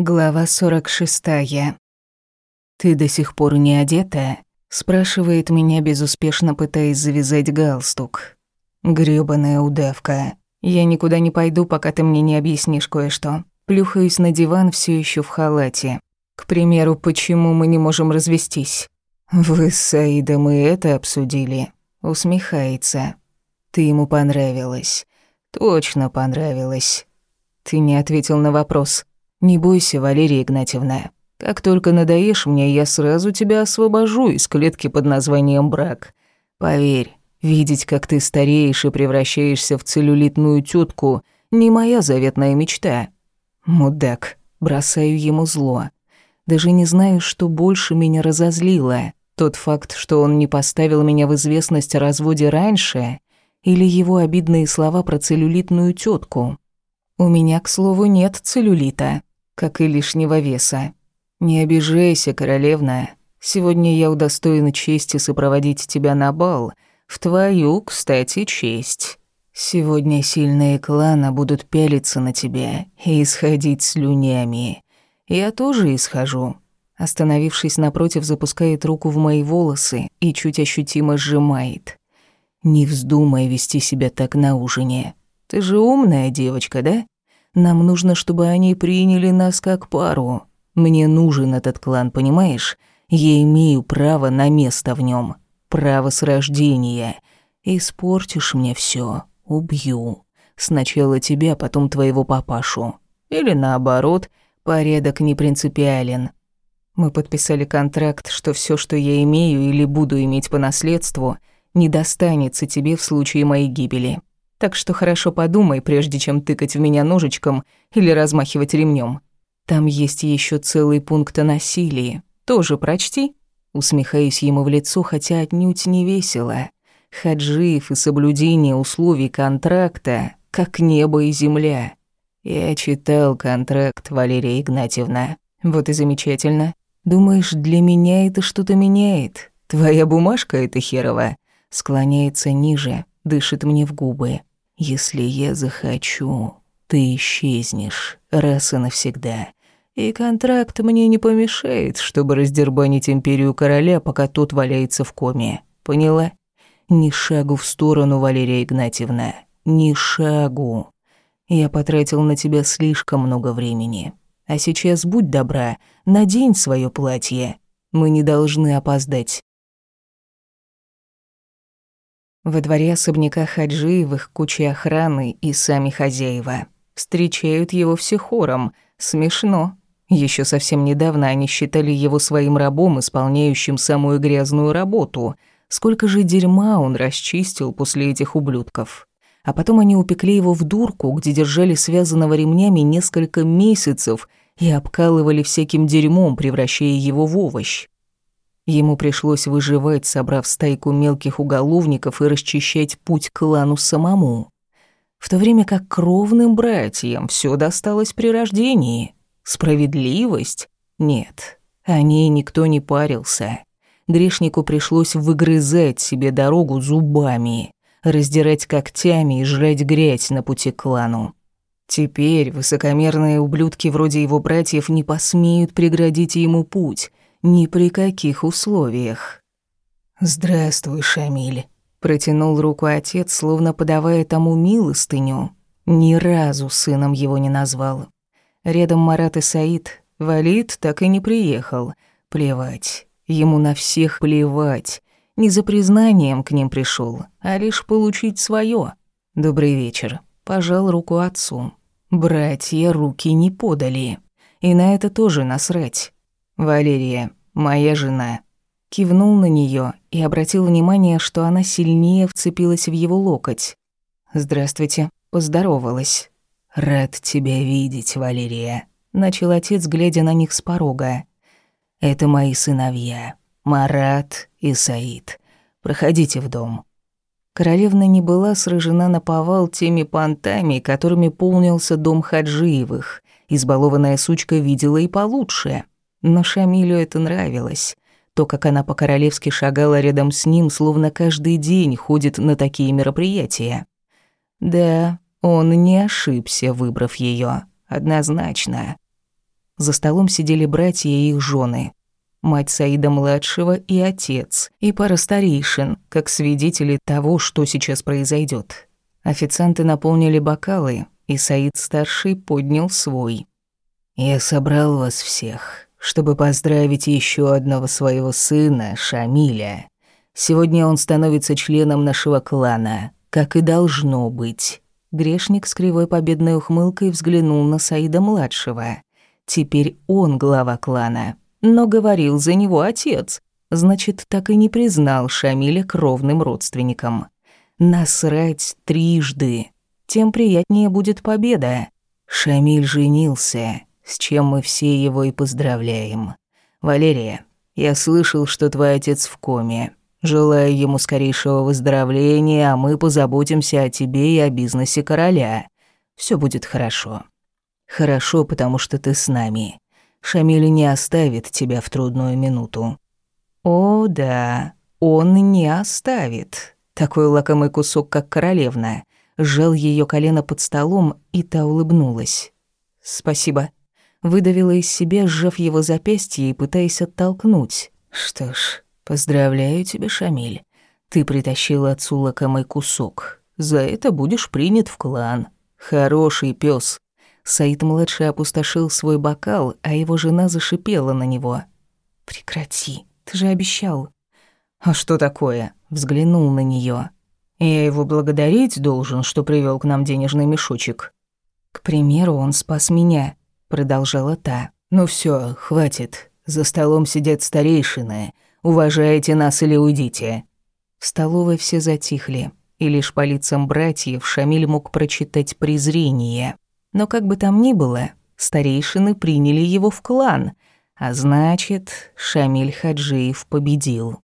Глава 46. «Ты до сих пор не одета?» — спрашивает меня, безуспешно пытаясь завязать галстук. Грёбаная удавка. Я никуда не пойду, пока ты мне не объяснишь кое-что. Плюхаюсь на диван все еще в халате. К примеру, почему мы не можем развестись? Вы с Саидом и это обсудили. Усмехается. Ты ему понравилась. Точно понравилась. Ты не ответил на вопрос. «Не бойся, Валерия Игнатьевна. Как только надоешь мне, я сразу тебя освобожу из клетки под названием брак. Поверь, видеть, как ты стареешь и превращаешься в целлюлитную тетку, не моя заветная мечта. Мудак, бросаю ему зло. Даже не знаю, что больше меня разозлило. Тот факт, что он не поставил меня в известность о разводе раньше, или его обидные слова про целлюлитную тетку. У меня, к слову, нет целлюлита как и лишнего веса. Не обижайся, королевна. Сегодня я удостоена чести сопроводить тебя на бал. В твою, кстати, честь. Сегодня сильные клана будут пялиться на тебя и исходить слюнями. Я тоже исхожу. Остановившись напротив, запускает руку в мои волосы и чуть ощутимо сжимает. Не вздумай вести себя так на ужине. Ты же умная девочка, да? Нам нужно, чтобы они приняли нас как пару. Мне нужен этот клан, понимаешь? Я имею право на место в нем, право с рождения. Испортишь мне все, убью. Сначала тебя, потом твоего папашу. Или наоборот, порядок не принципиален. Мы подписали контракт, что все, что я имею или буду иметь по наследству, не достанется тебе в случае моей гибели. Так что хорошо подумай, прежде чем тыкать в меня ножичком или размахивать ремнем. Там есть еще целый пункт о насилии. Тоже прочти. Усмехаюсь ему в лицо, хотя отнюдь не весело. Хаджиев и соблюдение условий контракта, как небо и земля. Я читал контракт, Валерия Игнатьевна. Вот и замечательно. Думаешь, для меня это что-то меняет? Твоя бумажка эта херова склоняется ниже, дышит мне в губы. Если я захочу, ты исчезнешь раз и навсегда. И контракт мне не помешает, чтобы раздербанить империю короля, пока тот валяется в коме. Поняла? Ни шагу в сторону, Валерия Игнатьевна. Ни шагу. Я потратил на тебя слишком много времени. А сейчас будь добра, надень свое платье. Мы не должны опоздать. Во дворе особняка Хаджиевых куча охраны и сами хозяева. Встречают его все хором. Смешно. Еще совсем недавно они считали его своим рабом, исполняющим самую грязную работу. Сколько же дерьма он расчистил после этих ублюдков. А потом они упекли его в дурку, где держали связанного ремнями несколько месяцев и обкалывали всяким дерьмом, превращая его в овощ. Ему пришлось выживать, собрав стайку мелких уголовников и расчищать путь клану самому. В то время как кровным братьям все досталось при рождении. Справедливость? Нет, о ней никто не парился. Грешнику пришлось выгрызать себе дорогу зубами, раздирать когтями и жрать грязь на пути к клану. Теперь высокомерные ублюдки вроде его братьев не посмеют преградить ему путь, ни при каких условиях. «Здравствуй, Шамиль», — протянул руку отец, словно подавая тому милостыню. Ни разу сыном его не назвал. Рядом Марат и Саид. Валид так и не приехал. Плевать. Ему на всех плевать. Не за признанием к ним пришел, а лишь получить свое. «Добрый вечер». Пожал руку отцу. Братья руки не подали. И на это тоже насрать. «Валерия, моя жена». Кивнул на нее и обратил внимание, что она сильнее вцепилась в его локоть. «Здравствуйте», поздоровалась. «Рад тебя видеть, Валерия», — начал отец, глядя на них с порога. «Это мои сыновья, Марат и Саид. Проходите в дом». Королевна не была сражена на повал теми понтами, которыми полнился дом Хаджиевых. Избалованная сучка видела и получше — но Шамилю это нравилось. То, как она по-королевски шагала рядом с ним, словно каждый день ходит на такие мероприятия. Да, он не ошибся, выбрав ее, однозначно. За столом сидели братья и их жены. Мать Саида-младшего и отец, и пара старейшин, как свидетели того, что сейчас произойдет. Официанты наполнили бокалы, и Саид-старший поднял свой. «Я собрал вас всех, чтобы поздравить еще одного своего сына, Шамиля. Сегодня он становится членом нашего клана, как и должно быть». Грешник с кривой победной ухмылкой взглянул на Саида-младшего. Теперь он глава клана, но говорил за него отец. Значит, так и не признал Шамиля кровным родственником. Насрать трижды. Тем приятнее будет победа. Шамиль женился, с чем мы все его и поздравляем. Валерия, я слышал, что твой отец в коме. Желаю ему скорейшего выздоровления, а мы позаботимся о тебе и о бизнесе короля. Все будет хорошо. Хорошо, потому что ты с нами. Шамиль не оставит тебя в трудную минуту. О, да, он не оставит. Такой лакомый кусок, как королевна. Сжал ее колено под столом, и та улыбнулась. «Спасибо». Выдавила из себя, сжав его запястье и пытаясь оттолкнуть. «Что ж, поздравляю тебя, Шамиль. Ты притащил отцу лакомый кусок. За это будешь принят в клан. Хороший пес. Саид-младший опустошил свой бокал, а его жена зашипела на него. «Прекрати, ты же обещал». «А что такое?» — взглянул на нее. «Я его благодарить должен, что привел к нам денежный мешочек». «К примеру, он спас меня», — продолжала та. «Ну все, хватит. За столом сидят старейшины. Уважайте нас или уйдите». В столовой все затихли, и лишь по лицам братьев Шамиль мог прочитать презрение. Но как бы там ни было, старейшины приняли его в клан, а значит, Шамиль Хаджиев победил.